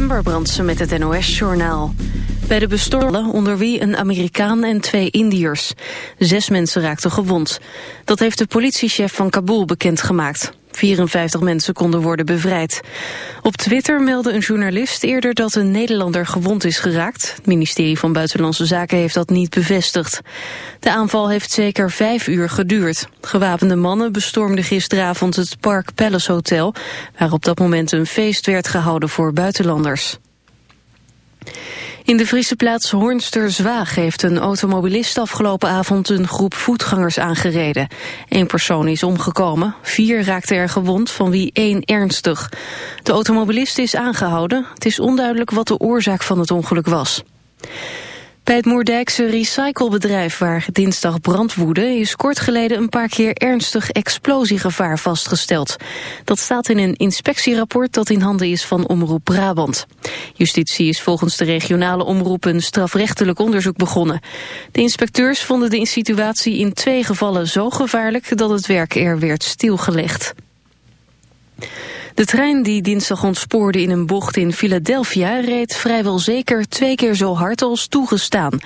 Amber Brandsen met het NOS-journaal. Bij de bestormen onder wie een Amerikaan en twee Indiërs. Zes mensen raakten gewond. Dat heeft de politiechef van Kabul bekendgemaakt. 54 mensen konden worden bevrijd. Op Twitter meldde een journalist eerder dat een Nederlander gewond is geraakt. Het ministerie van Buitenlandse Zaken heeft dat niet bevestigd. De aanval heeft zeker vijf uur geduurd. Gewapende mannen bestormden gisteravond het Park Palace Hotel... waar op dat moment een feest werd gehouden voor buitenlanders. In de Friese plaats Hoornster-Zwaag heeft een automobilist afgelopen avond een groep voetgangers aangereden. Eén persoon is omgekomen, vier raakten er gewond, van wie één ernstig. De automobilist is aangehouden, het is onduidelijk wat de oorzaak van het ongeluk was. Bij het Moerdijkse recyclebedrijf waar dinsdag brand woedde... is kort geleden een paar keer ernstig explosiegevaar vastgesteld. Dat staat in een inspectierapport dat in handen is van Omroep Brabant. Justitie is volgens de regionale omroep een strafrechtelijk onderzoek begonnen. De inspecteurs vonden de situatie in twee gevallen zo gevaarlijk... dat het werk er werd stilgelegd. De trein die dinsdag ontspoorde in een bocht in Philadelphia reed vrijwel zeker twee keer zo hard als toegestaan.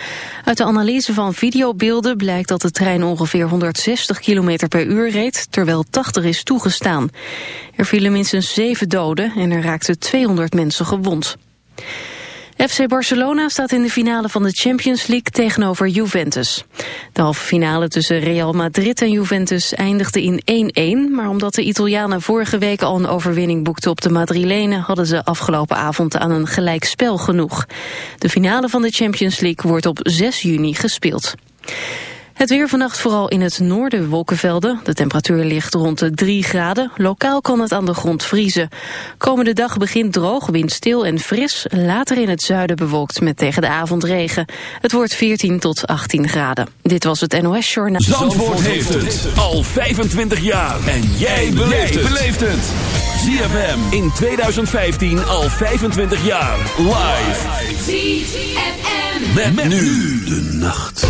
Uit de analyse van videobeelden blijkt dat de trein ongeveer 160 km per uur reed, terwijl 80 is toegestaan. Er vielen minstens zeven doden en er raakten 200 mensen gewond. FC Barcelona staat in de finale van de Champions League tegenover Juventus. De halve finale tussen Real Madrid en Juventus eindigde in 1-1... maar omdat de Italianen vorige week al een overwinning boekten op de Madrilenen... hadden ze afgelopen avond aan een gelijkspel genoeg. De finale van de Champions League wordt op 6 juni gespeeld. Het weer vannacht vooral in het noorden wolkenvelden. De temperatuur ligt rond de 3 graden. Lokaal kan het aan de grond vriezen. Komende dag begint droog, windstil en fris. Later in het zuiden bewolkt met tegen de avond regen. Het wordt 14 tot 18 graden. Dit was het NOS Journaal. Zandvoort, heeft het al 25 jaar. En jij beleeft het. ZFM in 2015 al 25 jaar. Live. ZFM. met nu de nacht.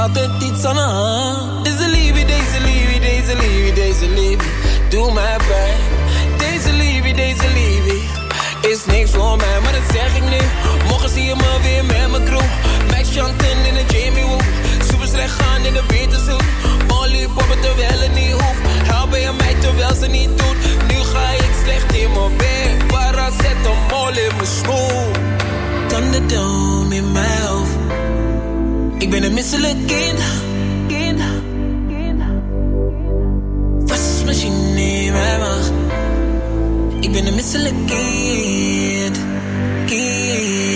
altijd iets aan de hand. Deze liefie, deze liefie, deze liefie, deze liefie, doe mij pijn. Deze liefie, deze liefie, is niks voor mij, maar dat zeg ik nu. Morgen zie je me weer met mijn crew. Max Chanten in de Jamie Woo. Super slecht gaan in de betersoep. Molly poppen terwijl het niet hoeft. Helpen je mij terwijl ze niet doet. Nu ga ik slecht in mijn bed. Para zet een mol in mijn smoel. Thunderdome in mijn hoofd ik ben een misselijk kind. kind. Was misschien niet mag. Ik ben een misselijk kind. kind.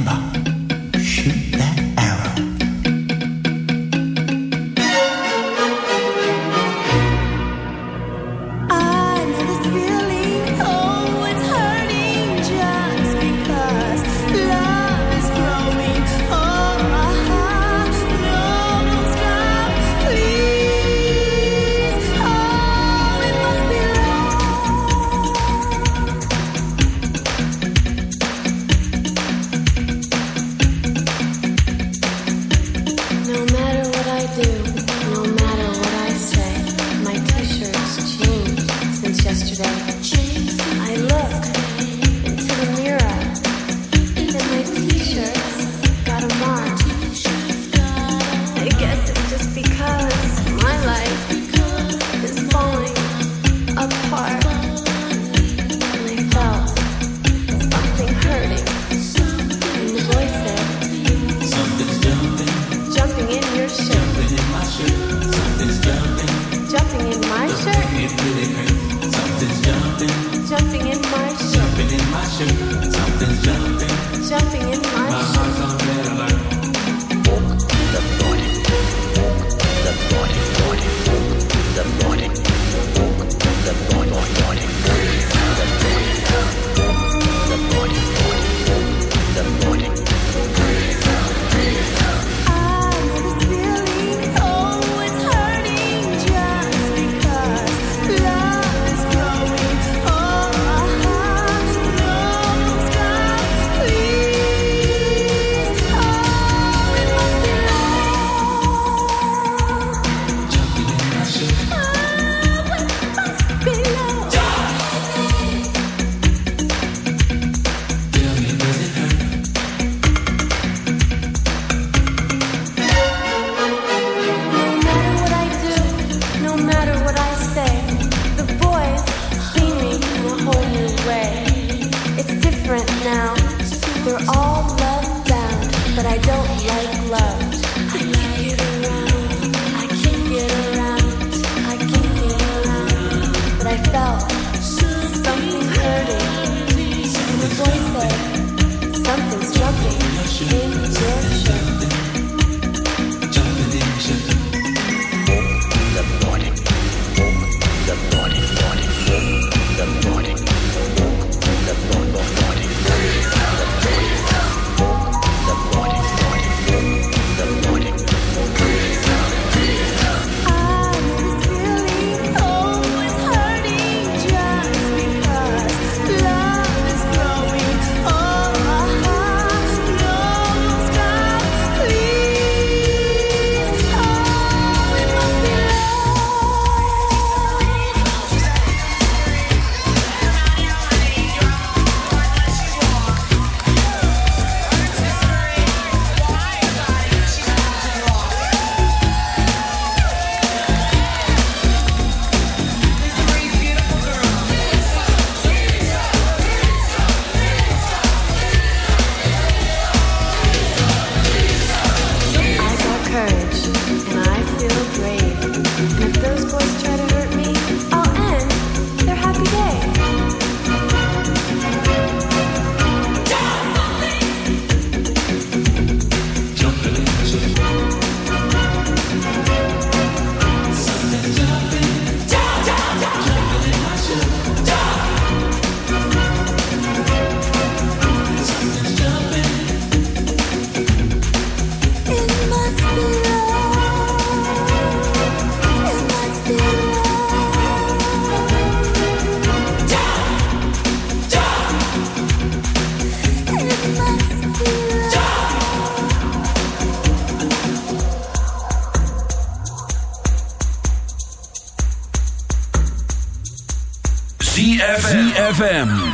remember.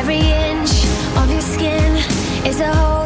Every inch of your skin is a hole.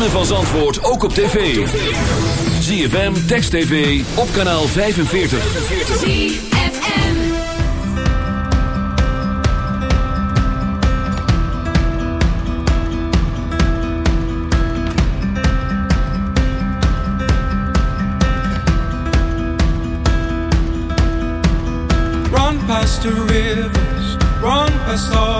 ritme van Zandvoort ook op tv. ZFM, Text TV, op kanaal 45. ZFM Run past the rivers, run past all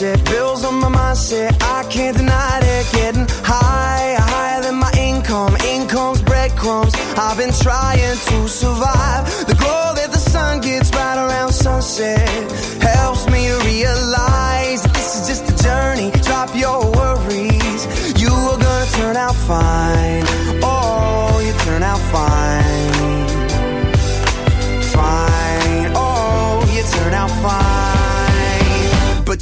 Bills on my mindset. I can't deny it, getting higher, higher than my income. Income's breadcrumbs. I've been trying to survive. The glow that the sun gets right around sunset helps me realize that this is just a journey. Drop your worries, you are gonna turn out fine.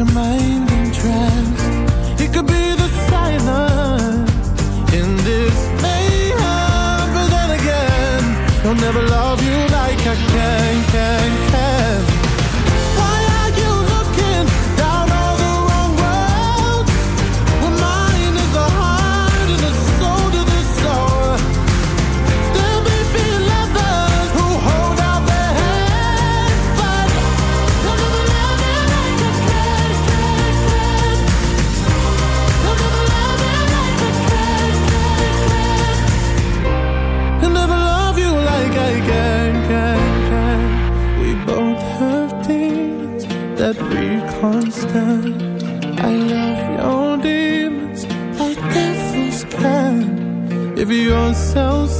your mind entranced. It could be the silence in this mayhem, but then again, I'll never love you like I can. so